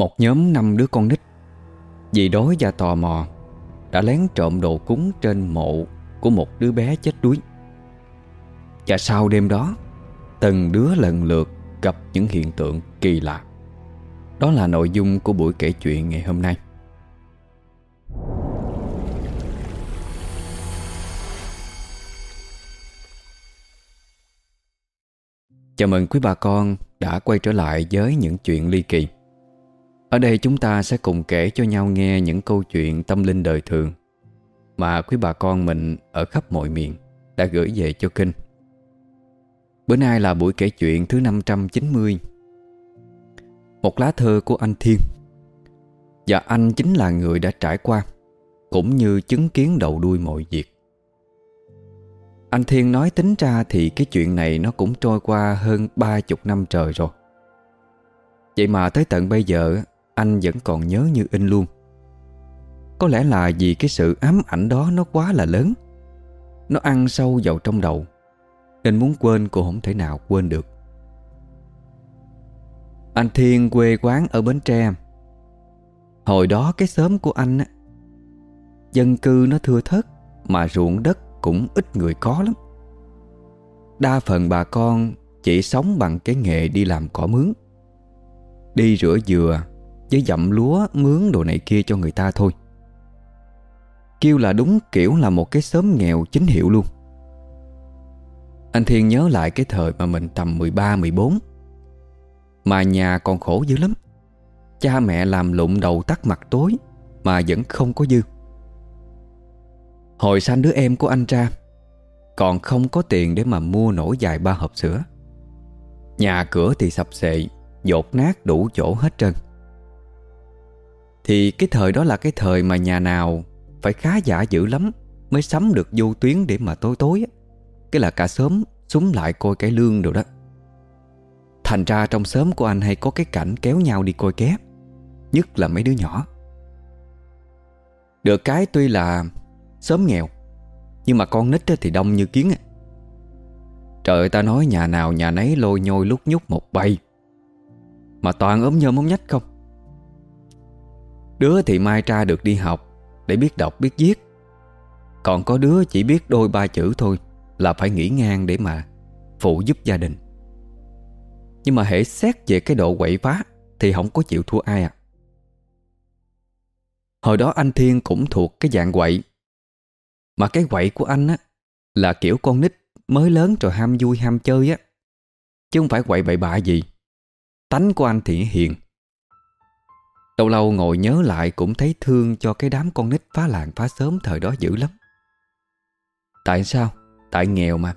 Một nhóm năm đứa con nít, Vì đói và tò mò, Đã lén trộm đồ cúng trên mộ Của một đứa bé chết đuối. Và sau đêm đó, Từng đứa lần lượt gặp những hiện tượng kỳ lạ. Đó là nội dung của buổi kể chuyện ngày hôm nay. Chào mừng quý bà con đã quay trở lại với những chuyện ly kỳ. Ở đây chúng ta sẽ cùng kể cho nhau nghe những câu chuyện tâm linh đời thường Mà quý bà con mình ở khắp mọi miền đã gửi về cho kênh Bữa nay là buổi kể chuyện thứ 590 Một lá thơ của anh Thiên. Và anh chính là người đã trải qua, Cũng như chứng kiến đầu đuôi mọi việc. Anh Thiên nói tính ra thì cái chuyện này nó cũng trôi qua hơn ba chục năm trời rồi. Vậy mà tới tận bây giờ anh vẫn còn nhớ như in luôn. Có lẽ là vì cái sự ám ảnh đó nó quá là lớn. Nó ăn sâu vào trong đầu, Nên muốn quên cô không thể nào quên được Anh Thiên quê quán ở Bến Tre Hồi đó cái xóm của anh á, Dân cư nó thưa thớt Mà ruộng đất cũng ít người có lắm Đa phần bà con chỉ sống bằng cái nghề đi làm cỏ mướn, Đi rửa dừa với dặm lúa mướn đồ này kia cho người ta thôi. Kêu là đúng kiểu là một cái xóm nghèo chính hiệu luôn. Anh Thiên nhớ lại cái thời mà mình tầm 13-14 Mà nhà còn khổ dữ lắm. Cha mẹ làm lụng đầu tắt mặt tối Mà vẫn không có dư. Hồi sanh đứa em của anh ra, Còn không có tiền để mà mua nổi dài ba hộp sữa. Nhà cửa thì sập xệ Dột nát đủ chỗ hết trơn. Thì cái thời đó là cái thời mà nhà nào Phải khá giả dữ lắm Mới sắm được vô tuyến để mà tối tối Cái là cả sớm súng lại coi cái lương rồi đó. Thành ra trong sớm của anh hay có cái cảnh kéo nhau đi coi ké, Nhất là mấy đứa nhỏ. Được cái tuy là Sớm nghèo, Nhưng mà con nít thì đông như kiến Trời ơi, ta nói nhà nào nhà nấy lôi nhôi lúc nhúc một bay. Mà toàn ốm nhôm ốm nhách không? Đứa thì mai tra được đi học, Để biết đọc, biết viết. Còn có đứa chỉ biết đôi ba chữ thôi, Là phải nghỉ ngang để mà Phụ giúp gia đình. Nhưng mà hệ xét về cái độ quậy phá Thì không có chịu thua ai à Hồi đó anh Thiên cũng thuộc cái dạng quậy. Mà cái quậy của anh á, Là kiểu con nít mới lớn rồi ham vui ham chơi á. Chứ không phải quậy bậy bạ gì. Tánh của anh thì hiền Lâu lâu ngồi nhớ lại cũng thấy thương cho cái đám con nít phá làng phá sớm thời đó dữ lắm. Tại sao? Tại nghèo mà.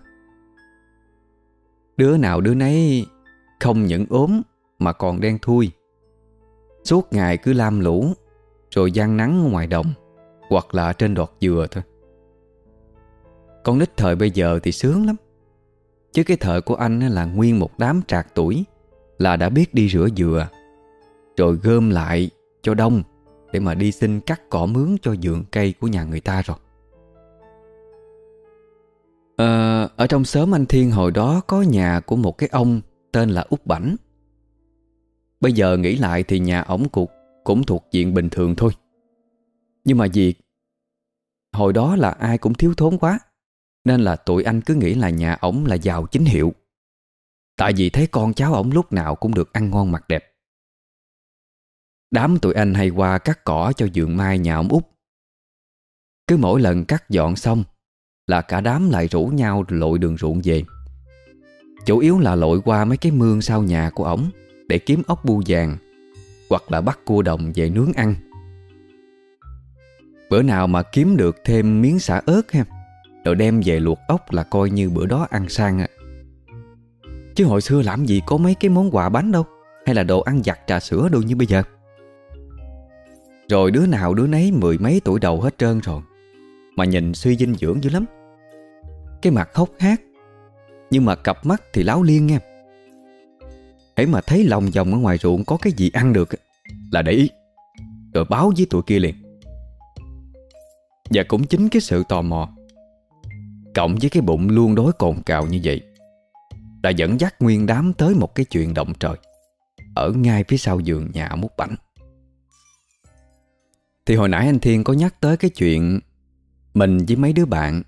Đứa nào đứa nấy không những ốm mà còn đen thui. Suốt ngày cứ lam lũ, Rồi gian nắng ngoài đồng, Hoặc là trên đọt dừa thôi. Con nít thời bây giờ thì sướng lắm. Chứ cái thời của anh là nguyên một đám trạc tuổi, Là đã biết đi rửa dừa. Rồi gom lại cho đông Để mà đi xin cắt cỏ mướn cho vườn cây của nhà người ta rồi. À, Ở trong xóm anh Thiên hồi đó có nhà của một cái ông Tên là Út Bảnh. Bây giờ nghĩ lại thì nhà ổng cục cũng thuộc diện bình thường thôi. Nhưng mà việc Hồi đó là ai cũng thiếu thốn quá nên là tụi anh cứ nghĩ là nhà ổng là giàu chính hiệu. Tại vì thấy con cháu ổng lúc nào cũng được ăn ngon mặc đẹp. Đám tụi anh hay qua cắt cỏ cho vườn mai nhà ông út. Cứ mỗi lần cắt dọn xong Là cả đám lại rủ nhau lội đường ruộng về. Chủ yếu là lội qua mấy cái mương sau nhà của ổng Để kiếm ốc bu vàng Hoặc là bắt cua đồng về nướng ăn. Bữa nào mà kiếm được thêm miếng xả ớt ha, rồi đem về luộc ốc là coi như bữa đó ăn sang à. Chứ hồi xưa làm gì có mấy cái món quà bánh đâu, Hay là đồ ăn giặt trà sữa đâu như bây giờ. Rồi đứa nào đứa nấy mười mấy tuổi đầu hết trơn rồi. Mà nhìn suy dinh dưỡng dữ lắm. Cái mặt hốc hác. Nhưng mà cặp mắt thì láo liên nghe, Hãy mà thấy lòng vòng ở ngoài ruộng có cái gì ăn được Là để ý. Rồi báo với tụi kia liền. Và cũng chính cái sự tò mò. Cộng với cái bụng luôn đối cồn cào như vậy Đã dẫn dắt nguyên đám tới một cái chuyện động trời Ở ngay phía sau giường nhà mút bảnh. Thì hồi nãy anh Thiên có nhắc tới cái chuyện Mình với mấy đứa bạn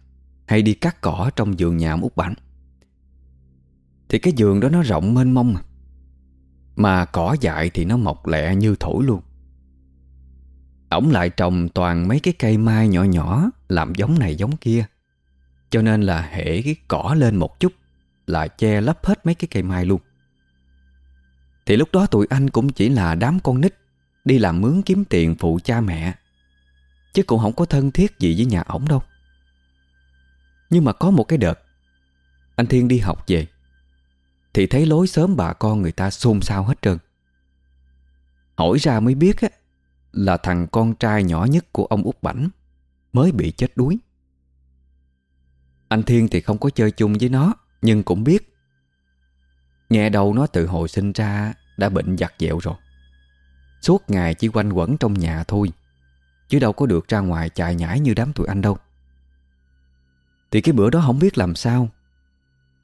Hay đi cắt cỏ trong vườn nhà ông Út Bảnh. Thì cái vườn đó nó rộng mênh mông mà Mà cỏ dại thì nó mọc lẹ như thổi luôn. Ổng lại trồng toàn mấy cái cây mai nhỏ nhỏ Làm giống này giống kia. Cho nên là hễ cái cỏ lên một chút Là che lấp hết mấy cái cây mai luôn. Thì lúc đó tụi anh cũng chỉ là đám con nít Đi làm mướn kiếm tiền phụ cha mẹ. Chứ cũng không có thân thiết gì với nhà ổng đâu. Nhưng mà có một cái đợt, Anh Thiên đi học về, Thì thấy lối sớm bà con người ta xôn xao hết trơn. Hỏi ra mới biết á, Là thằng con trai nhỏ nhất của ông út Bảnh Mới bị chết đuối. Anh Thiên thì không có chơi chung với nó, Nhưng cũng biết. Nghe đầu nó từ hồi sinh ra Đã bệnh giặt dẹo rồi. Suốt ngày chỉ quanh quẩn trong nhà thôi, Chứ đâu có được ra ngoài chạy nhảy như đám tụi anh đâu. Thì cái bữa đó không biết làm sao.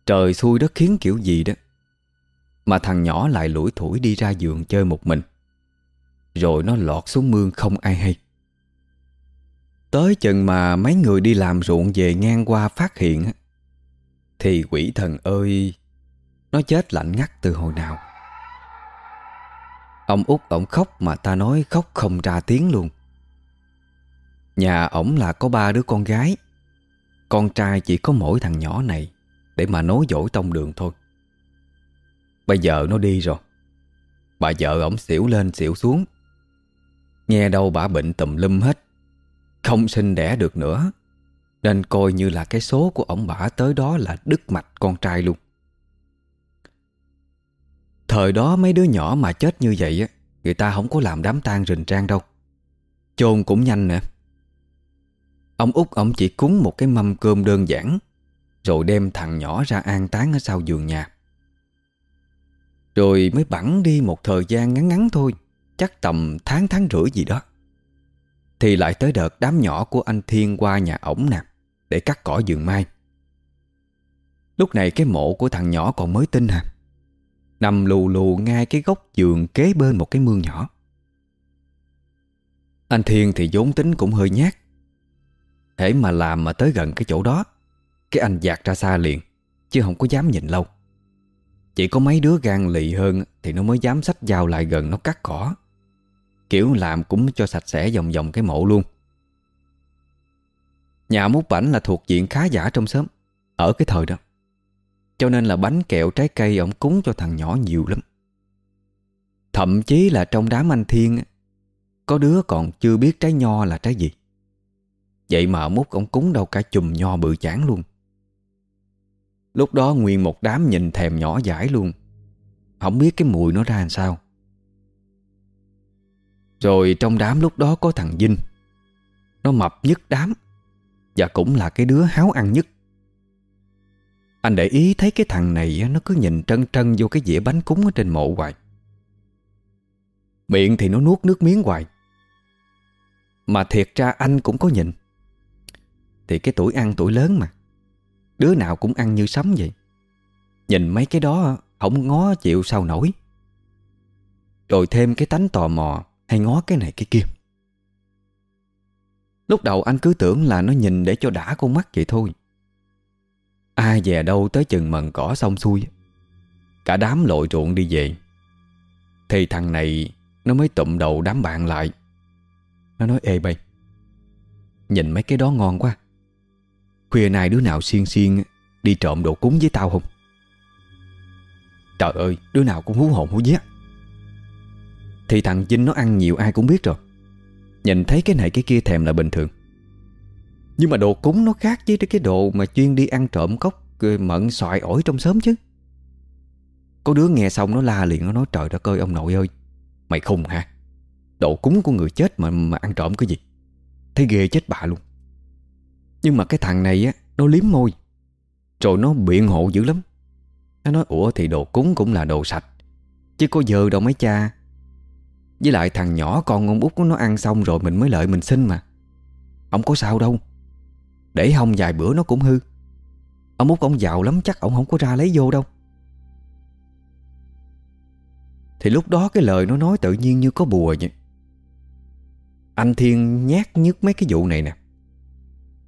Trời xui đất khiến kiểu gì đó, Mà thằng nhỏ lại lủi thủi đi ra giường chơi một mình. Rồi nó lọt xuống mương không ai hay. Tới chừng mà mấy người đi làm ruộng về ngang qua phát hiện Thì quỷ thần ơi, Nó chết lạnh ngắt từ hồi nào. Ông út ổng khóc mà ta nói khóc không ra tiếng luôn. Nhà ổng là có ba đứa con gái. Con trai chỉ có mỗi thằng nhỏ này, Để mà nối dỗi tông đường thôi. Bây giờ nó đi rồi. Bà vợ ổng xỉu lên xỉu xuống. Nghe đâu bà bệnh tùm lum hết. Không sinh đẻ được nữa. Nên coi như là cái số của ổng bả tới đó là đứt mạch con trai luôn. Thời đó mấy đứa nhỏ mà chết như vậy á, Người ta không có làm đám tang rình trang đâu. Chôn cũng nhanh nè Ông út ông chỉ cúng một cái mâm cơm đơn giản, Rồi đem thằng nhỏ ra an táng ở sau giường nhà. Rồi mới bẵng đi một thời gian ngắn ngắn thôi, Chắc tầm tháng tháng rưỡi gì đó. Thì lại tới đợt đám nhỏ của anh Thiên qua nhà ổng nè, Để cắt cỏ giường mai. Lúc này cái mộ của thằng nhỏ còn mới tinh hả Nằm lù lù ngay cái góc giường kế bên một cái mương nhỏ. Anh Thiên thì vốn tính cũng hơi nhát. Thế mà làm mà tới gần cái chỗ đó, Cái anh dạt ra xa liền, Chứ không có dám nhìn lâu. Chỉ có mấy đứa gan lì hơn Thì nó mới dám xách dao lại gần nó cắt cỏ. Kiểu làm cũng cho sạch sẽ vòng vòng cái mộ luôn. Nhà mút bảnh là thuộc diện khá giả trong xóm, Ở cái thời đó cho nên là bánh kẹo trái cây Ông cúng cho thằng nhỏ nhiều lắm. Thậm chí là trong đám anh Thiên Có đứa còn chưa biết trái nho là trái gì. Vậy mà mút ông cúng đâu cả chùm nho bự chán luôn. Lúc đó nguyên một đám nhìn thèm nhỏ dãi luôn. Không biết cái mùi nó ra làm sao. Rồi trong đám lúc đó có thằng Vinh. Nó mập nhất đám Và cũng là cái đứa háo ăn nhất anh để ý thấy cái thằng này Nó cứ nhìn trân trân vô cái dĩa bánh cúng ở trên mộ hoài. Miệng thì nó nuốt nước miếng hoài. Mà thiệt ra anh cũng có nhìn. Thì cái tuổi ăn tuổi lớn mà. Đứa nào cũng ăn như sấm vậy. Nhìn mấy cái đó, Không ngó chịu sao nổi. Rồi thêm cái tánh tò mò, Hay ngó cái này cái kia. Lúc đầu anh cứ tưởng là nó nhìn để cho đã con mắt vậy thôi. Ai về đâu tới chừng mần cỏ xong xuôi. Cả đám lội ruộng đi về. Thì thằng này, Nó mới tụm đầu đám bạn lại. Nó nói, ê bay, Nhìn mấy cái đó ngon quá. Khuya nay đứa nào xiên xiên Đi trộm đồ cúng với tao không? Trời ơi, Đứa nào cũng hú hồn hú vía. Thì thằng Vinh nó ăn nhiều ai cũng biết rồi. Nhìn thấy cái này cái kia thèm là bình thường nhưng mà đồ cúng nó khác với cái đồ mà chuyên đi ăn trộm cốc ờ, Mận, xoài, ổi trong xóm chứ. Có đứa nghe xong nó la liền, Nó nói, trời đất ơi, ông nội ơi, Mày khùng hả? Đồ cúng của người chết mà mà ăn trộm cái gì? Thấy ghê chết bà luôn. Nhưng mà cái thằng này á, Nó liếm môi, Rồi nó biện hộ dữ lắm. Nó nói, ủa, thì đồ cúng cũng là đồ sạch, Chứ có giờ đâu mấy cha. Với lại thằng nhỏ con ông út của nó ăn xong rồi Mình mới lợi mình xin mà. Ông có sao đâu để hông vài bữa nó cũng hư. Ông út ông giàu lắm, chắc ông không có ra lấy vô đâu. Thì lúc đó cái lời nó nói tự nhiên như có bùa vậy. Anh Thiên nhát nhức mấy cái vụ này nè,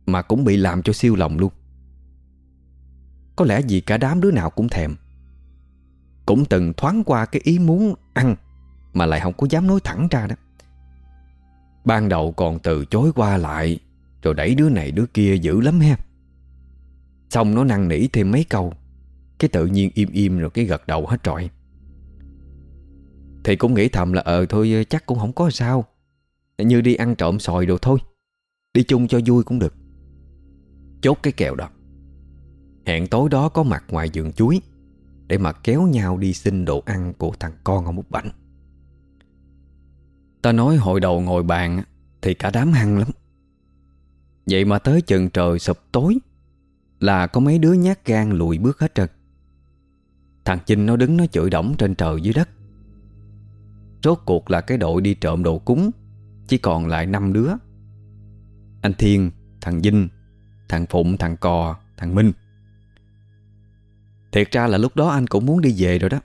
Mà cũng bị làm cho siêu lòng luôn. Có lẽ vì cả đám đứa nào cũng thèm. Cũng từng thoáng qua cái ý muốn ăn, Mà lại không có dám nói thẳng ra đó. Ban đầu còn từ chối qua lại rồi đẩy đứa này đứa kia dữ lắm ha. Xong nó năn nỉ thêm mấy câu. Cái tự nhiên im im rồi cái gật đầu hết trọi Thì cũng nghĩ thầm là ờ thôi ờ, chắc cũng không có sao. Như đi ăn trộm sòi đồ thôi. Đi chung cho vui cũng được. Chốt cái kèo đó. Hẹn tối đó có mặt ngoài vườn chuối Để mà kéo nhau đi xin đồ ăn của thằng con ông út bảnh. Ta nói hồi đầu ngồi bàn Thì cả đám hăng lắm. Vậy mà tới chừng trời sụp tối Là có mấy đứa nhát gan lùi bước hết trơn Thằng Chinh nó đứng nó chửi đổng trên trời dưới đất. Rốt cuộc là cái đội đi trộm đồ cúng Chỉ còn lại năm đứa. Anh Thiên, thằng Vinh Thằng Phụng, thằng Cò, thằng Minh. Thiệt ra là lúc đó anh cũng muốn đi về rồi đó.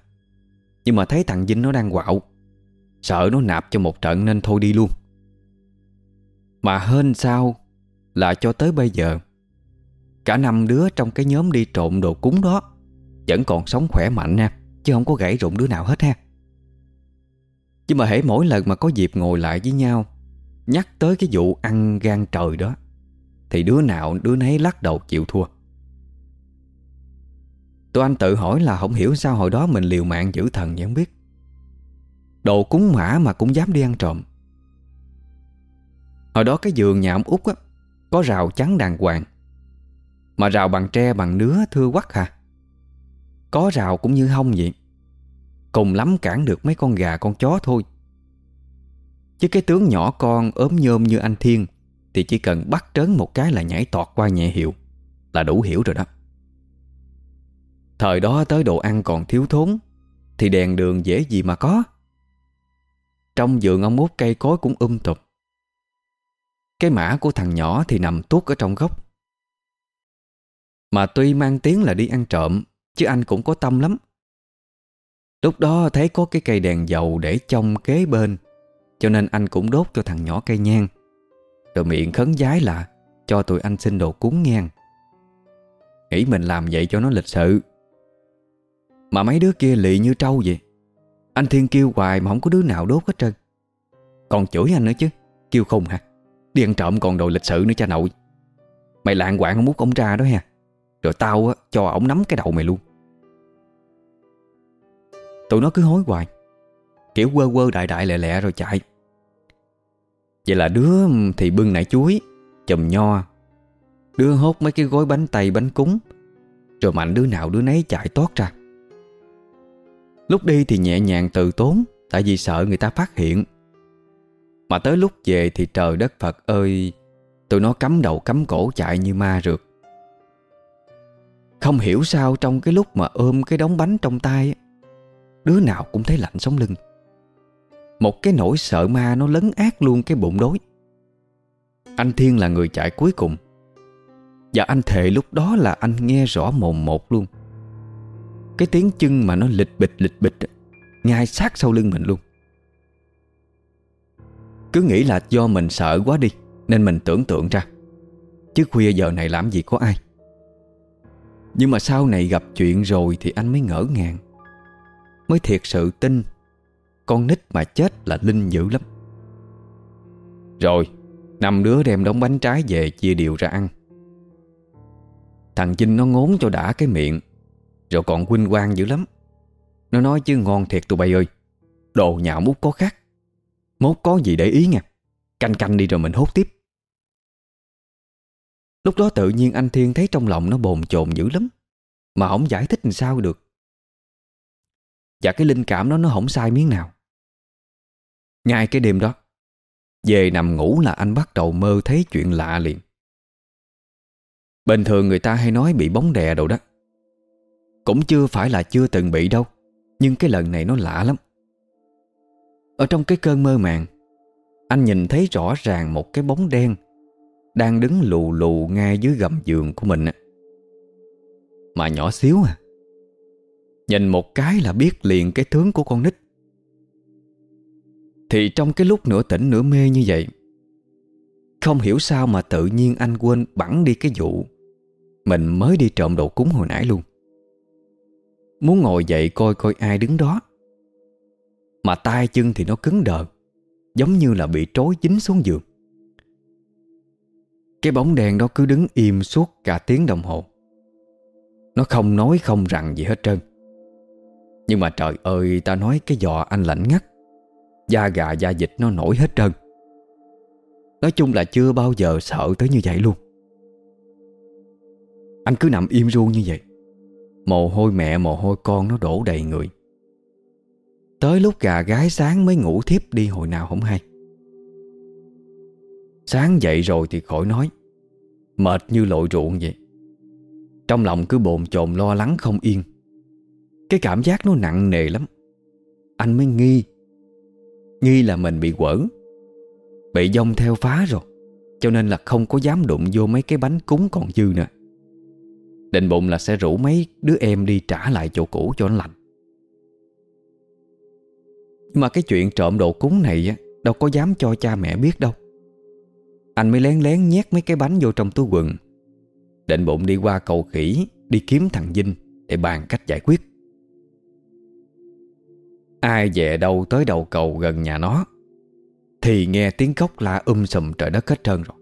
Nhưng mà thấy thằng Vinh nó đang quạo Sợ nó nạp cho một trận nên thôi đi luôn. Mà hên sao là cho tới bây giờ. Cả năm đứa trong cái nhóm đi trộm đồ cúng đó Vẫn còn sống khỏe mạnh nha Chứ không có gãy rụng đứa nào hết ha. Chứ mà hễ mỗi lần mà có dịp ngồi lại với nhau, Nhắc tới cái vụ ăn gan trời đó, Thì đứa nào đứa nấy lắc đầu chịu thua. Tụi anh tự hỏi là không hiểu sao hồi đó mình liều mạng giữ thần vẫn biết. Đồ cúng mã mà cũng dám đi ăn trộm. Hồi đó cái giường nhà ông Út á có rào chắn đàng hoàng. Mà rào bằng tre bằng nứa thưa quắc hả Có rào cũng như hông vậy. Cùng lắm cản được mấy con gà con chó thôi. Chứ cái tướng nhỏ con ốm nhôm như anh Thiên Thì chỉ cần bắt trớn một cái là nhảy tọt qua nhẹ hiệu, Là đủ hiểu rồi đó. Thời đó tới đồ ăn còn thiếu thốn Thì đèn đường dễ gì mà có. Trong vườn ông út cây cối cũng um tụp cái mã của thằng nhỏ thì nằm tuốt ở trong góc. Mà tuy mang tiếng là đi ăn trộm, Chứ anh cũng có tâm lắm. Lúc đó thấy có cái cây đèn dầu để trong kế bên, Cho nên anh cũng đốt cho thằng nhỏ cây nhang. Rồi miệng khấn giái là, Cho tụi anh xin đồ cúng ngang Nghĩ mình làm vậy cho nó lịch sự. Mà mấy đứa kia lị như trâu vậy. Anh Thiên kêu hoài mà không có đứa nào đốt hết trơn. Còn chửi anh nữa chứ, Kêu không hả? Đi ăn trộm còn đồ lịch sự nữa cha nội. Mày lạng quạng không mút ông ra đó ha. Rồi tao á, cho ổng nắm cái đầu mày luôn. Tụi nó cứ hối hoài. Kiểu quơ quơ đại đại lẹ lẹ rồi chạy. Vậy là đứa ừ, thì bưng nải chuối Chùm nho. Đứa hốt mấy cái gói bánh tay bánh cúng. Rồi mạnh đứa nào đứa nấy chạy tốt ra. Lúc đi thì nhẹ nhàng từ tốn Tại vì sợ người ta phát hiện. Mà tới lúc về thì trời đất Phật ơi, Tụi nó cắm đầu cắm cổ chạy như ma rượt. Không hiểu sao trong cái lúc mà ôm cái đống bánh trong tay Đứa nào cũng thấy lạnh sống lưng. Một cái nỗi sợ ma nó lấn át luôn cái bụng đối Anh Thiên là người chạy cuối cùng. Và anh thề lúc đó là anh nghe rõ mồm một luôn. Cái tiếng chân mà nó lịch bịch lịch bịch Ngay sát sau lưng mình luôn. Cứ nghĩ là do mình sợ quá đi, Nên mình tưởng tượng ra. Chứ khuya giờ này làm gì có ai. Nhưng mà sau này gặp chuyện rồi Thì anh mới ngỡ ngàng. Mới thiệt sự tin Con nít mà chết là linh dữ lắm. Rồi, Năm đứa đem đống bánh trái về Chia đều ra ăn. Thằng Vinh nó ngốn cho đã cái miệng, Rồi còn huynh quang dữ lắm. Nó nói chứ ngon thiệt tụi bay ơi, Đồ nhạo mút có khác. Mốt có gì để ý nha. Canh canh đi rồi mình hốt tiếp. Lúc đó tự nhiên anh Thiên thấy trong lòng nó bồn chồn dữ lắm. Mà không giải thích làm sao được? Và cái linh cảm đó nó không sai miếng nào. Ngay cái đêm đó, Về nằm ngủ là anh bắt đầu mơ thấy chuyện lạ liền. Bình thường người ta hay nói bị bóng đè đồ đó. Cũng chưa phải là chưa từng bị đâu, Nhưng cái lần này nó lạ lắm. Ở trong cái cơn mơ màng, Anh nhìn thấy rõ ràng một cái bóng đen Đang đứng lù lù ngay dưới gầm giường của mình Mà nhỏ xíu à Nhìn một cái là biết liền cái tướng của con nít. Thì trong cái lúc nửa tỉnh nửa mê như vậy, Không hiểu sao mà tự nhiên anh quên bẵng đi cái vụ Mình mới đi trộm đồ cúng hồi nãy luôn. Muốn ngồi dậy coi coi ai đứng đó. Mà tay chân thì nó cứng đờ, Giống như là bị trối dính xuống giường. Cái bóng đèn đó cứ đứng im suốt cả tiếng đồng hồ. Nó không nói không rằng gì hết trơn. Nhưng mà trời ơi, ta nói cái giò anh lạnh ngắt. Da gà, da dịch nó nổi hết trơn. Nói chung là chưa bao giờ sợ tới như vậy luôn. Anh cứ nằm im ru như vậy. Mồ hôi mẹ, mồ hôi con nó đổ đầy người. Tới lúc gà gái sáng mới ngủ thiếp đi hồi nào không hay. Sáng dậy rồi thì khỏi nói. Mệt như lội ruộng vậy. Trong lòng cứ bồn chồn lo lắng không yên. Cái cảm giác nó nặng nề lắm. Anh mới nghi. Nghi là mình bị quẩn Bị dông theo phá rồi. Cho nên là không có dám đụng vô mấy cái bánh cúng còn dư nè Định bụng là sẽ rủ mấy đứa em đi trả lại chỗ cũ cho nó lạnh nhưng mà cái chuyện trộm đồ cúng này á, Đâu có dám cho cha mẹ biết đâu. Anh mới lén lén nhét mấy cái bánh vô trong túi quần. Định bụng đi qua cầu khỉ, Đi kiếm thằng Vinh Để bàn cách giải quyết. Ai về đâu tới đầu cầu gần nhà nó, Thì nghe tiếng khóc la um sùm trời đất hết trơn rồi.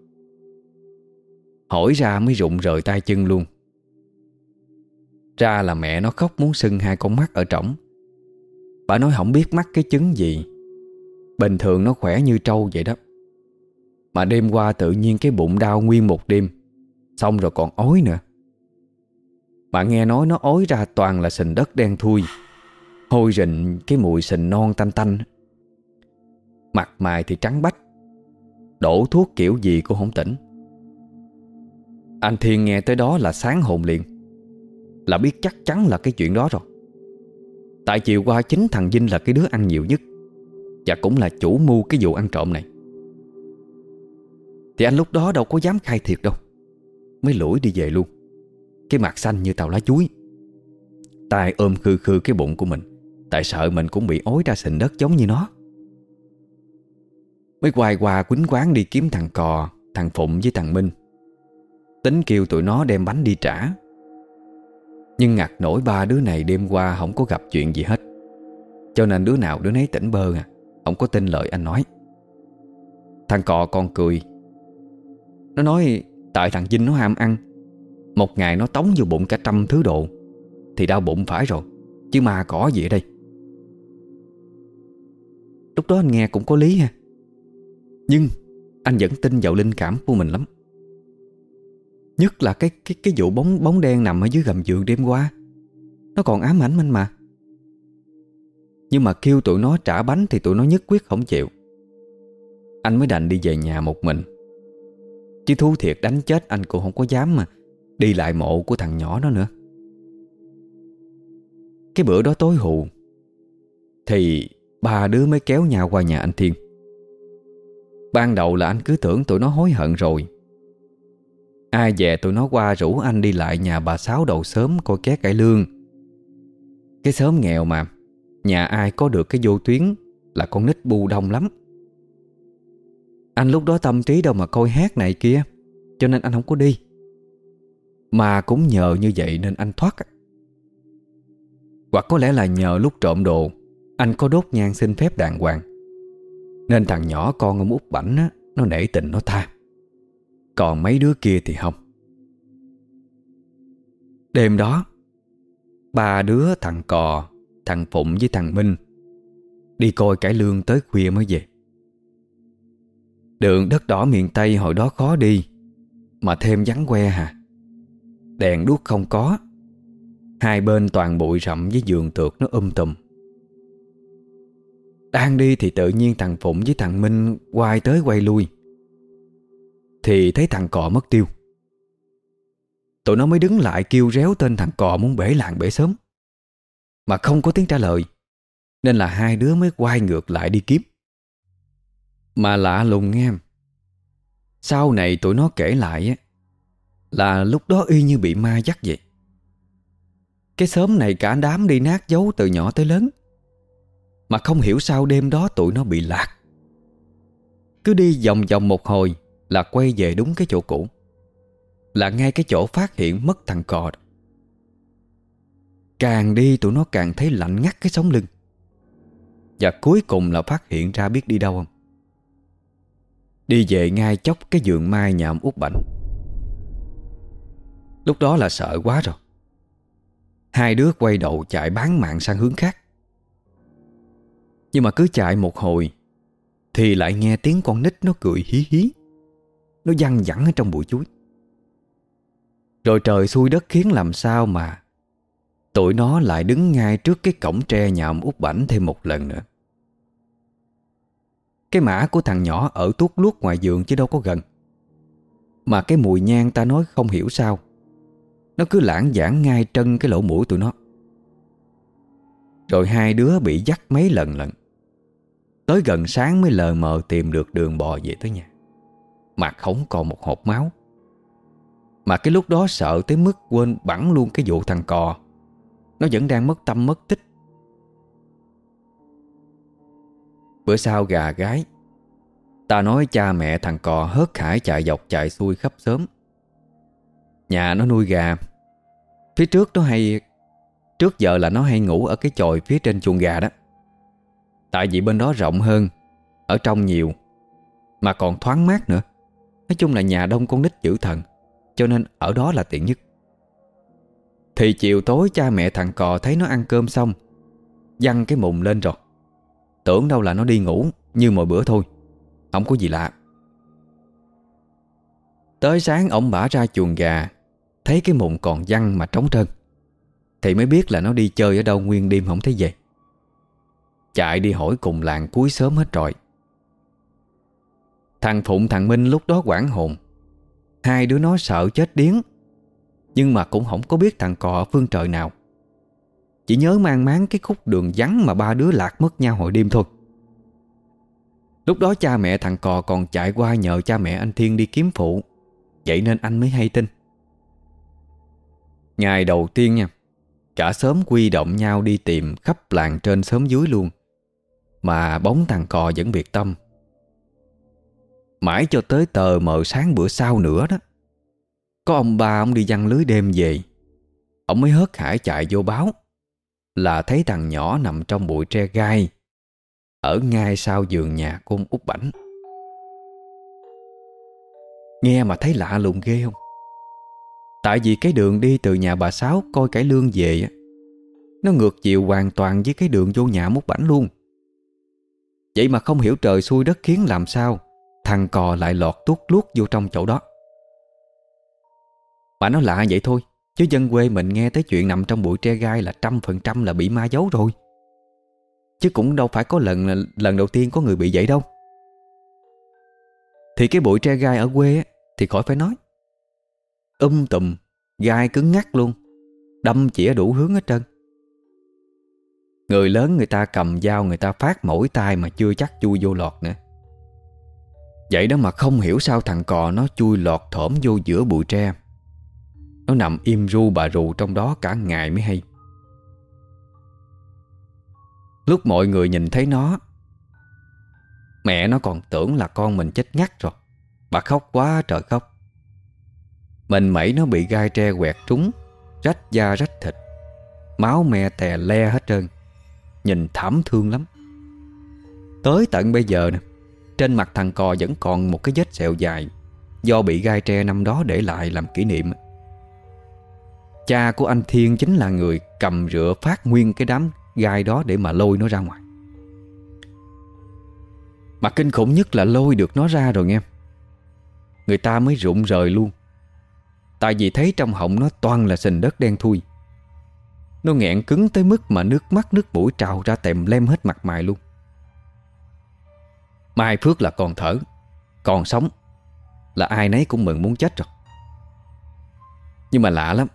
Hỏi ra mới rụng rời tay chân luôn. Ra là mẹ nó khóc muốn sưng hai con mắt ở trỏng. Bà nói không biết mắc cái chứng gì. Bình thường nó khỏe như trâu vậy đó. Mà đêm qua tự nhiên cái bụng đau nguyên một đêm. Xong rồi còn ói nữa. Bà nghe nói nó ói ra toàn là sình đất đen thui. Hôi rình cái mùi sình non tanh tanh. Mặt mày thì trắng bách. Đổ thuốc kiểu gì cũng không tỉnh. Anh Thiên nghe tới đó là sáng hồn liền. Là biết chắc chắn là cái chuyện đó rồi. Tại chiều qua, chính thằng Vinh là cái đứa ăn nhiều nhất. Và cũng là chủ mưu cái vụ ăn trộm này. Thì anh lúc đó đâu có dám khai thiệt đâu. Mới lủi đi về luôn. Cái mặt xanh như tàu lá chuối. Tay ôm khư khư cái bụng của mình. Tại sợ mình cũng bị ối ra sình đất giống như nó. Mới quay qua quýnh quán đi kiếm thằng Cò, Thằng Phụng với thằng Minh. Tính kêu tụi nó đem bánh đi trả. Nhưng ngặt nổi ba đứa này đêm qua Không có gặp chuyện gì hết. Cho nên đứa nào đứa nấy tỉnh bơ à Không có tin lời anh nói. Thằng Cò con cười. Nó nói, Tại thằng Vinh nó ham ăn. Một ngày nó tống vô bụng cả trăm thứ đồ, Thì đau bụng phải rồi, Chứ mà có gì ở đây? Lúc đó anh nghe cũng có lý ha. Nhưng Anh vẫn tin vào linh cảm của mình lắm. Nhất là cái cái cái vụ bóng bóng đen nằm ở dưới gầm giường đêm qua. Nó còn ám ảnh anh mà. Nhưng mà kêu tụi nó trả bánh Thì tụi nó nhất quyết không chịu. Anh mới đành đi về nhà một mình. Chứ thú thiệt đánh chết anh cũng không có dám mà Đi lại mộ của thằng nhỏ đó nữa. Cái bữa đó tối hù, Thì Ba đứa mới kéo nhau qua nhà anh Thiên. Ban đầu là anh cứ tưởng tụi nó hối hận rồi Ai về tụi nó qua rủ anh đi lại nhà bà Sáu đầu sớm coi két cải lương. Cái sớm nghèo mà Nhà ai có được cái vô tuyến Là con nít bu đông lắm. Anh lúc đó tâm trí đâu mà coi hát này kia Cho nên anh không có đi. Mà cũng nhờ như vậy nên anh thoát. Hoặc có lẽ là nhờ lúc trộm đồ anh có đốt nhang xin phép đàng hoàng. Nên thằng nhỏ con ông út bảnh á, Nó nể tình nó tha. Còn mấy đứa kia thì không? Đêm đó, Ba đứa thằng Cò, Thằng Phụng với thằng Minh Đi coi cải lương tới khuya mới về. Đường đất đỏ miền Tây hồi đó khó đi, Mà thêm vắng que hà. Đèn đuốc không có, Hai bên toàn bụi rậm với giường tược nó um tùm. Đang đi thì tự nhiên thằng Phụng với thằng Minh quay tới quay lui. Thì thấy thằng cò mất tiêu. Tụi nó mới đứng lại kêu réo tên thằng cò muốn bể làng bể sớm Mà không có tiếng trả lời, Nên là hai đứa mới quay ngược lại đi kiếm. Mà lạ lùng nghe. Sau này tụi nó kể lại á, Là lúc đó y như bị ma dắt vậy. Cái sớm này cả đám đi nát dấu từ nhỏ tới lớn, mà không hiểu sao đêm đó tụi nó bị lạc. Cứ đi vòng vòng một hồi là quay về đúng cái chỗ cũ, Là ngay cái chỗ phát hiện mất thằng cò. Càng đi tụi nó càng thấy lạnh ngắt cái sống lưng. Và cuối cùng là phát hiện ra biết đi đâu không? Đi về ngay chốc cái giường mai nhà ông út Bảnh. Lúc đó là sợ quá rồi. Hai đứa quay đầu chạy bán mạng sang hướng khác. Nhưng mà cứ chạy một hồi Thì lại nghe tiếng con nít nó cười hí hí. Nó văng vẳng ở trong bụi chuối. Rồi trời xui đất khiến làm sao mà Tụi nó lại đứng ngay trước cái cổng tre nhà ông út Bảnh thêm một lần nữa. Cái mã của thằng nhỏ ở tuốt luốt ngoài giường chứ đâu có gần. Mà cái mùi nhang ta nói không hiểu sao. Nó cứ lãng giảng ngay trân cái lỗ mũi tụi nó. Rồi hai đứa bị dắt mấy lần lần Tới gần sáng mới lờ mờ tìm được đường bò về tới nhà mà không còn một hộp máu. Mà cái lúc đó sợ tới mức quên bẵng luôn cái vụ thằng cò. Nó vẫn đang mất tâm mất tích. Bữa sau gà gái, Ta nói cha mẹ thằng cò hớt hải chạy dọc chạy xuôi khắp sớm Nhà nó nuôi gà. Phía trước nó hay, Trước giờ là nó hay ngủ ở cái chòi phía trên chuồng gà đó. Tại vì bên đó rộng hơn, Ở trong nhiều, Mà còn thoáng mát nữa. Nói chung là nhà đông con nít giữ thần, Cho nên ở đó là tiện nhất. Thì chiều tối cha mẹ thằng cò thấy nó ăn cơm xong, Dăng cái mùng lên rồi. Tưởng đâu là nó đi ngủ, Như mọi bữa thôi. Không có gì lạ. Tới sáng ông bả ra chuồng gà, Thấy cái mụn còn văng mà trống trơn. Thì mới biết là nó đi chơi ở đâu nguyên đêm không thấy về. Chạy đi hỏi cùng làng cuối sớm hết rồi. Thằng Phụng, thằng Minh lúc đó quảng hồn. Hai đứa nó sợ chết điếng, Nhưng mà cũng không có biết thằng cò ở phương trời nào. Chỉ nhớ mang máng cái khúc đường vắng mà ba đứa lạc mất nhau hồi đêm thôi. Lúc đó cha mẹ thằng cò còn chạy qua nhờ cha mẹ anh Thiên đi kiếm phụ, Vậy nên anh mới hay tin. Ngày đầu tiên nha, Cả xóm quy động nhau đi tìm khắp làng trên xóm dưới luôn, Mà bóng thằng cò vẫn biệt tâm. Mãi cho tới tờ mờ sáng bữa sau nữa đó. Có ông ba ông đi văn lưới đêm về. Ông mới hớt hải chạy vô báo Là thấy thằng nhỏ nằm trong bụi tre gai Ở ngay sau giường nhà của ông Út Bảnh. Nghe mà thấy lạ lùng ghê không? Tại vì cái đường đi từ nhà bà Sáu coi cải lương về á, Nó ngược chiều hoàn toàn với cái đường vô nhà mút bảnh luôn. Vậy mà không hiểu trời xui đất khiến làm sao? Thằng cò lại lọt tuốt luốt vô trong chỗ đó. Mà nó lạ vậy thôi, Chứ dân quê mình nghe tới chuyện nằm trong bụi tre gai là trăm phần trăm là bị ma giấu rồi. Chứ cũng đâu phải có lần lần đầu tiên có người bị vậy đâu. Thì cái bụi tre gai ở quê thì khỏi phải nói. Um tùm, Gai cứng ngắt luôn, Đâm chĩa đủ hướng hết trơn. Người lớn người ta cầm dao, Người ta phát mỗi tay mà chưa chắc chui vô lọt nữa. Vậy đó mà không hiểu sao thằng cò Nó chui lọt thỏm vô giữa bụi tre. Nó nằm im ru bà rù Trong đó cả ngày mới hay. Lúc mọi người nhìn thấy nó, Mẹ nó còn tưởng là con mình chết ngắt rồi. Bà khóc quá trời khóc. Mình mẩy nó bị gai tre quẹt trúng, Rách da rách thịt. Máu me tè le hết trơn. Nhìn thảm thương lắm. Tới tận bây giờ nè trên mặt thằng cò vẫn còn một cái vết sẹo dài, Do bị gai tre năm đó để lại làm kỷ niệm. Cha của anh Thiên chính là người cầm rửa phát nguyên cái đám gai đó để mà lôi nó ra ngoài. Mà kinh khủng nhất là lôi được nó ra rồi nghe. Người ta mới rụng rời luôn. Tại vì thấy trong họng nó toàn là sình đất đen thui. Nó nghẹn cứng tới mức mà nước mắt, nước mũi trào ra tèm lem hết mặt mày luôn. Mai Phước là còn thở, Còn sống. Là ai nấy cũng mừng muốn chết rồi. Nhưng mà lạ lắm.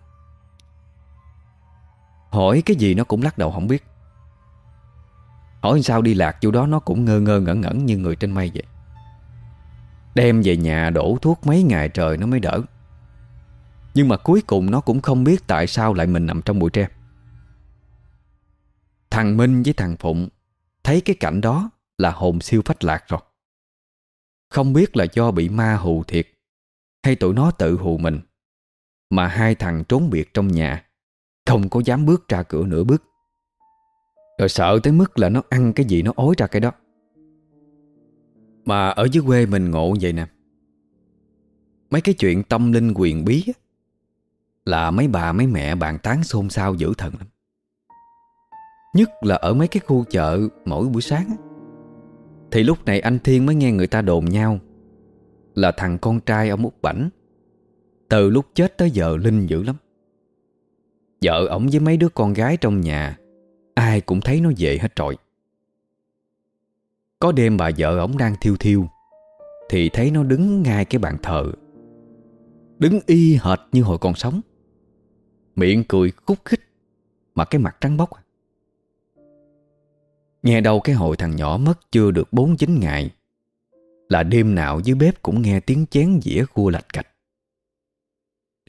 Hỏi cái gì nó cũng lắc đầu không biết. Hỏi sao đi lạc vô đó nó cũng ngơ ngơ ngẩn ngẩn như người trên mây vậy. Đem về nhà đổ thuốc mấy ngày trời nó mới đỡ. Nhưng mà cuối cùng nó cũng không biết tại sao lại mình nằm trong bụi tre. Thằng Minh với thằng Phụng Thấy cái cảnh đó là hồn siêu phách lạc rồi. Không biết là do bị ma hù thiệt, Hay tụi nó tự hù mình, Mà hai thằng trốn biệt trong nhà, Không có dám bước ra cửa nửa bước. Rồi sợ tới mức là nó ăn cái gì nó ối ra cái đó. Mà ở dưới quê mình ngộ vậy nè. Mấy cái chuyện tâm linh quyền bí Là mấy bà mấy mẹ bàn tán xôn xao dữ thần lắm. Nhất là ở mấy cái khu chợ mỗi buổi sáng thì lúc này anh Thiên mới nghe người ta đồn nhau Là thằng con trai ông Út Bảnh. Từ lúc chết tới giờ Linh dữ lắm. Vợ ổng với mấy đứa con gái trong nhà, Ai cũng thấy nó về hết trọi Có đêm bà vợ ổng đang thiêu thiêu, Thì thấy nó đứng ngay cái bàn thờ, Đứng y hệt như hồi còn sống. Miệng cười khúc khích Mà cái mặt trắng bóc à. Nghe đâu cái hồi thằng nhỏ mất chưa được 4-9 ngày. Là đêm nào dưới bếp cũng nghe tiếng chén dĩa khua lạch cạch.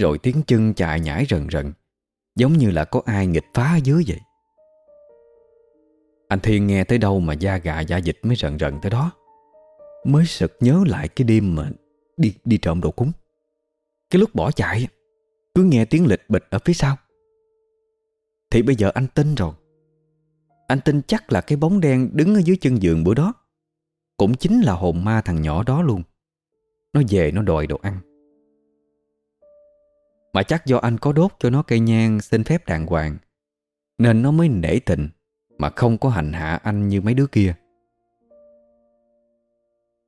Rồi tiếng chân chạy nhảy rần rần, Giống như là có ai nghịch phá dưới vậy. Anh Thiên nghe tới đâu mà da gà da dịch mới rần rần tới đó, Mới sực nhớ lại cái đêm mà đi đi trộm đồ cúng. Cái lúc bỏ chạy, Cứ nghe tiếng lịch bịch ở phía sau. Thì bây giờ anh tin rồi anh tin chắc là cái bóng đen đứng ở dưới chân giường bữa đó. Cũng chính là hồn ma thằng nhỏ đó luôn. Nó về nó đòi đồ ăn. Mà chắc do anh có đốt cho nó cây nhang xin phép đàng hoàng, Nên nó mới nể tình Mà không có hành hạ anh như mấy đứa kia.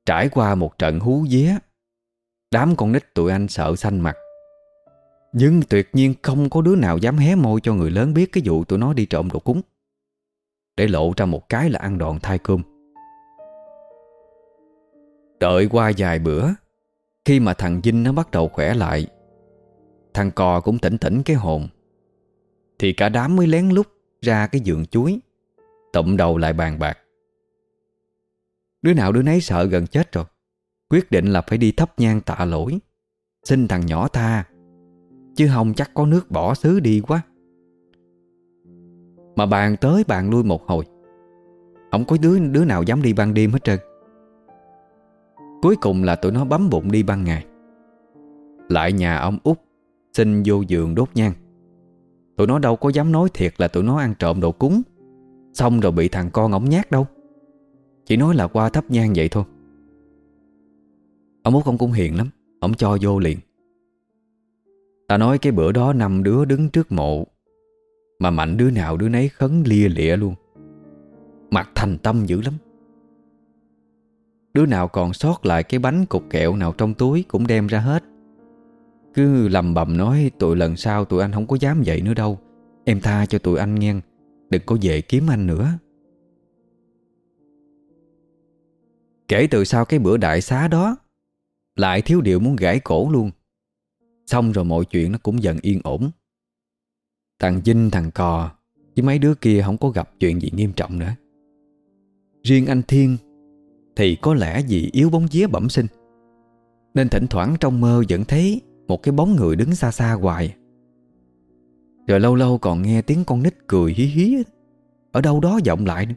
Trải qua một trận hú vía, Đám con nít tụi anh sợ xanh mặt. Nhưng tuyệt nhiên không có đứa nào dám hé môi cho người lớn biết cái vụ tụi nó đi trộm đồ cúng để lộ ra một cái là ăn đòn thai cơm. Đợi qua vài bữa, Khi mà thằng Vinh nó bắt đầu khỏe lại, Thằng cò cũng tỉnh tỉnh cái hồn. Thì cả đám mới lén lút ra cái giường chuối, Tụm đầu lại bàn bạc. Đứa nào đứa nấy sợ gần chết rồi, Quyết định là phải đi thấp nhang tạ lỗi, Xin thằng nhỏ tha, Chứ không chắc có nước bỏ xứ đi quá mà bàn tới bàn lui một hồi. Không có đứa đứa nào dám đi ban đêm hết trơn. Cuối cùng là tụi nó bấm bụng đi ban ngày. Lại nhà ông út Xin vô giường đốt nhang. Tụi nó đâu có dám nói thiệt là tụi nó ăn trộm đồ cúng, Xong rồi bị thằng con ổng nhát đâu. Chỉ nói là qua thấp nhang vậy thôi. Ông út ông cũng hiền lắm, Ông cho vô liền. Ta nói cái bữa đó năm đứa đứng trước mộ mà mạnh đứa nào đứa nấy khấn lia lịa luôn. Mặt thành tâm dữ lắm. Đứa nào còn sót lại cái bánh cục kẹo nào trong túi Cũng đem ra hết. Cứ lầm bầm nói, tụi lần sau tụi anh không có dám vậy nữa đâu. Em tha cho tụi anh nghe. Đừng có về kiếm anh nữa. Kể từ sau cái bữa đại xá đó, Lại thiếu điệu muốn gãy cổ luôn. Xong rồi mọi chuyện nó cũng dần yên ổn. Thằng Vinh, thằng Cò Với mấy đứa kia không có gặp chuyện gì nghiêm trọng nữa. Riêng anh Thiên Thì có lẽ vì yếu bóng vía bẩm sinh, Nên thỉnh thoảng trong mơ vẫn thấy Một cái bóng người đứng xa xa hoài. Rồi lâu lâu còn nghe tiếng con nít cười hí hí, Ở đâu đó vọng lại. Nữa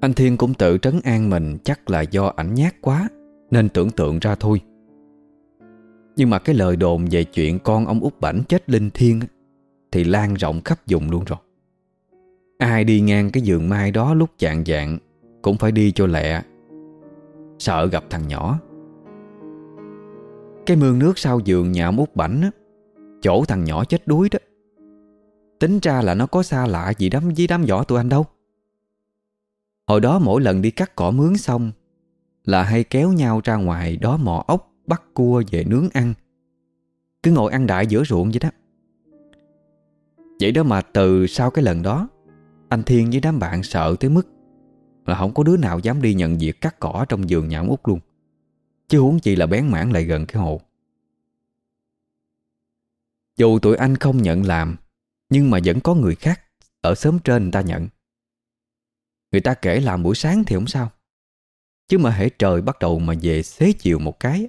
Anh Thiên cũng tự trấn an mình Chắc là do ảnh nhát quá, Nên tưởng tượng ra thôi. Nhưng mà cái lời đồn về chuyện con ông út Bảnh chết linh thiêng thì lan rộng khắp vùng luôn rồi. Ai đi ngang cái giường mai đó lúc chạng dạng Cũng phải đi cho lẹ. Sợ gặp thằng nhỏ. Cái mương nước sau giường nhà mút bảnh á, Chỗ thằng nhỏ chết đuối đó. Tính ra là nó có xa lạ gì đám với đám võ tụi anh đâu. Hồi đó mỗi lần đi cắt cỏ mướn xong Là hay kéo nhau ra ngoài đó mò ốc Bắt cua về nướng ăn. Cứ ngồi ăn đại giữa ruộng vậy đó. Vậy đó mà từ sau cái lần đó, Anh Thiên với đám bạn sợ tới mức Là không có đứa nào dám đi nhận việc cắt cỏ trong giường nhà ông Út luôn. Chứ huống chi là bén mảng lại gần cái hồ. Dù tụi anh không nhận làm, Nhưng mà vẫn có người khác Ở sớm trên người ta nhận. Người ta kể làm buổi sáng thì không sao. Chứ mà hễ trời bắt đầu mà về xế chiều một cái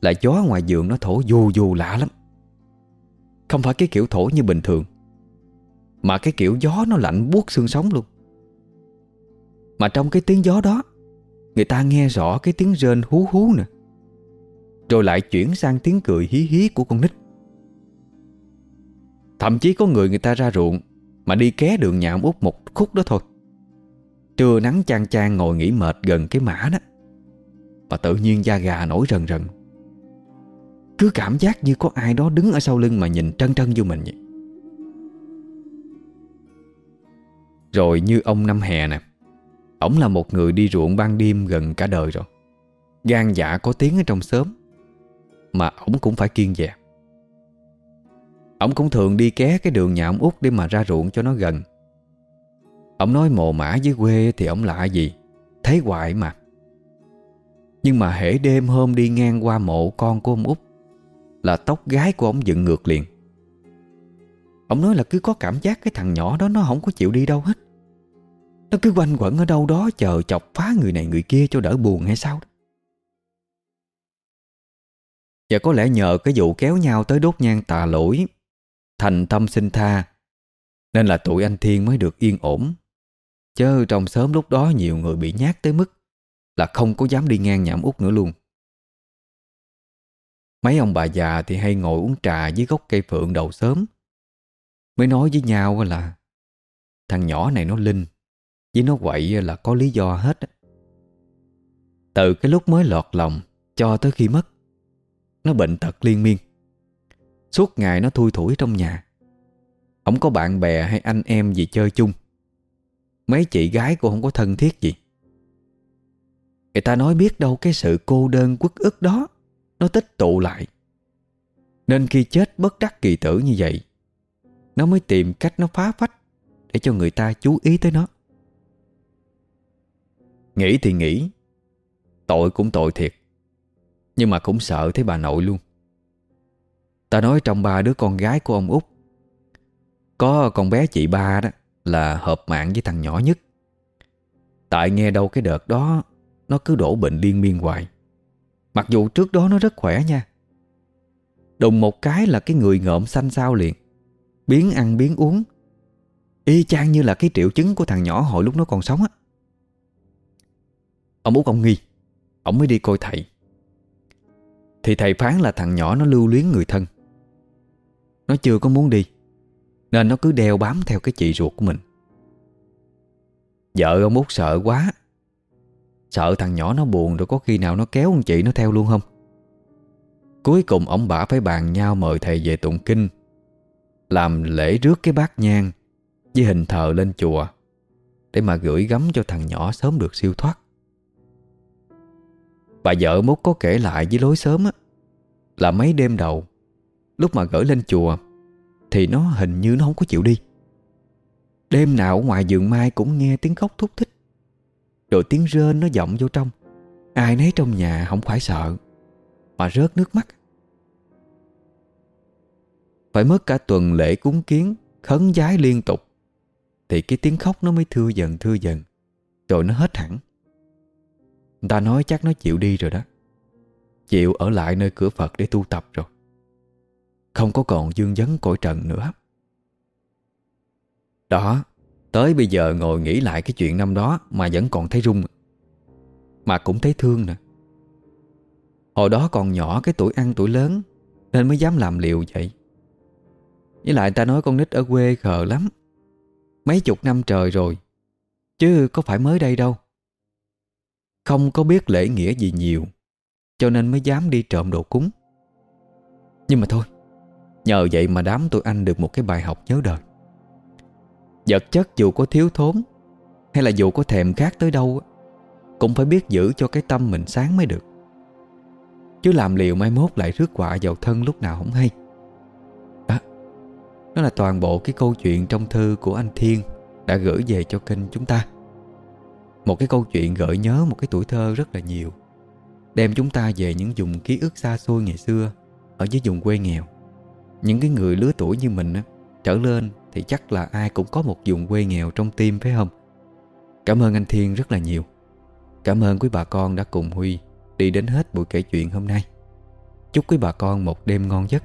Là gió ngoài giường nó thổi vù vù lạ lắm không phải cái kiểu thổi như bình thường, Mà cái kiểu gió nó lạnh buốt xương sống luôn. Mà trong cái tiếng gió đó, Người ta nghe rõ cái tiếng rên hú hú nè, Rồi lại chuyển sang tiếng cười hí hí của con nít. Thậm chí có người người ta ra ruộng Mà đi ké đường nhà ông Út một khúc đó thôi. Trưa nắng chang chang ngồi nghỉ mệt gần cái mã đó, Mà tự nhiên da gà nổi rần rần. Cứ cảm giác như có ai đó đứng ở sau lưng mà nhìn trân trân vô mình vậy Rồi như ông Năm Hè nè, Ông là một người đi ruộng ban đêm gần cả đời rồi. Gan dạ có tiếng ở trong xóm, Mà ông cũng phải kiên dè. Ông cũng thường đi ké cái đường nhà ông út Để mà ra ruộng cho nó gần. Ông nói mồ mã với quê Thì ông lạ gì, Thấy hoài mà. Nhưng mà hễ đêm hôm đi ngang qua mộ con của ông út là tóc gái của ông dựng ngược liền. Ông nói là cứ có cảm giác Cái thằng nhỏ đó nó không có chịu đi đâu hết. Nó cứ quanh quẩn ở đâu đó Chờ chọc phá người này người kia cho đỡ buồn hay sao Và có lẽ nhờ cái vụ kéo nhau tới đốt nhang tà lỗi, Thành tâm xin tha, Nên là tụi anh Thiên mới được yên ổn. Chứ trong sớm lúc đó nhiều người bị nhát tới mức Là không có dám đi ngang nhảm út nữa luôn. Mấy ông bà già thì hay ngồi uống trà dưới gốc cây phượng đầu sớm Mới nói với nhau là, Thằng nhỏ này nó linh, Với nó quậy là có lý do hết Từ cái lúc mới lọt lòng Cho tới khi mất, Nó bệnh tật liên miên. Suốt ngày nó thui thủi trong nhà. Không có bạn bè hay anh em gì chơi chung. Mấy chị gái cũng không có thân thiết gì. Người ta nói biết đâu cái sự cô đơn quất ức đó. Nó tích tụ lại. Nên khi chết bất đắc kỳ tử như vậy, Nó mới tìm cách nó phá phách Để cho người ta chú ý tới nó. Nghĩ thì nghĩ, Tội cũng tội thiệt, Nhưng mà cũng sợ thấy bà nội luôn. Ta nói trong ba đứa con gái của ông út, Có con bé chị ba đó Là hợp mạng với thằng nhỏ nhất. Tại nghe đâu cái đợt đó, Nó cứ đổ bệnh liên miên hoài. Mặc dù trước đó nó rất khỏe nha. Đùng một cái là cái người ngợm xanh sao liền. Biến ăn biến uống. Y chang như là cái triệu chứng của thằng nhỏ hồi lúc nó còn sống á. Ông út ông nghi. Ông mới đi coi thầy. Thì thầy phán là thằng nhỏ nó lưu luyến người thân. Nó chưa có muốn đi, Nên nó cứ đeo bám theo cái chị ruột của mình. Vợ ông út sợ quá. Sợ thằng nhỏ nó buồn Rồi có khi nào nó kéo con chị nó theo luôn không? Cuối cùng ông bà phải bàn nhau mời thầy về tụng kinh, Làm lễ rước cái bát nhang Với hình thờ lên chùa Để mà gửi gắm cho thằng nhỏ sớm được siêu thoát. Bà vợ mốt có kể lại với lối sớm á, Là mấy đêm đầu, Lúc mà gửi lên chùa Thì nó hình như nó không có chịu đi. Đêm nào ngoài giường mai cũng nghe tiếng khóc thúc thích. Rồi tiếng rên nó vọng vô trong. Ai nấy trong nhà không phải sợ, Mà rớt nước mắt. Phải mất cả tuần lễ cúng kiến, Khấn giái liên tục. Thì cái tiếng khóc nó mới thưa dần thưa dần. Rồi nó hết hẳn. Người ta nói chắc nó chịu đi rồi đó. Chịu ở lại nơi cửa Phật để tu tập rồi. Không có còn dương vấn cõi trần nữa. Đó Tới bây giờ ngồi nghĩ lại cái chuyện năm đó Mà vẫn còn thấy rung. Mà cũng thấy thương nè. Hồi đó còn nhỏ, cái tuổi ăn tuổi lớn, Nên mới dám làm liều vậy. Với lại ta nói con nít ở quê khờ lắm. Mấy chục năm trời rồi, Chứ có phải mới đây đâu. Không có biết lễ nghĩa gì nhiều, Cho nên mới dám đi trộm đồ cúng. Nhưng mà thôi, Nhờ vậy mà đám tụi anh được một cái bài học nhớ đời. Vật chất dù có thiếu thốn Hay là dù có thèm khát tới đâu Cũng phải biết giữ cho cái tâm mình sáng mới được. Chứ làm liều mai mốt lại rước quả vào thân lúc nào không hay. Đó Đó là toàn bộ cái câu chuyện trong thư của anh Thiên Đã gửi về cho kênh chúng ta. Một cái câu chuyện gợi nhớ một cái tuổi thơ rất là nhiều Đem chúng ta về những vùng ký ức xa xôi ngày xưa Ở dưới vùng quê nghèo. Những cái người lứa tuổi như mình á, Trở lên thì chắc là ai cũng có một vùng quê nghèo trong tim, phải không? Cảm ơn anh Thiên rất là nhiều. Cảm ơn quý bà con đã cùng Huy Đi đến hết buổi kể chuyện hôm nay. Chúc quý bà con một đêm ngon giấc.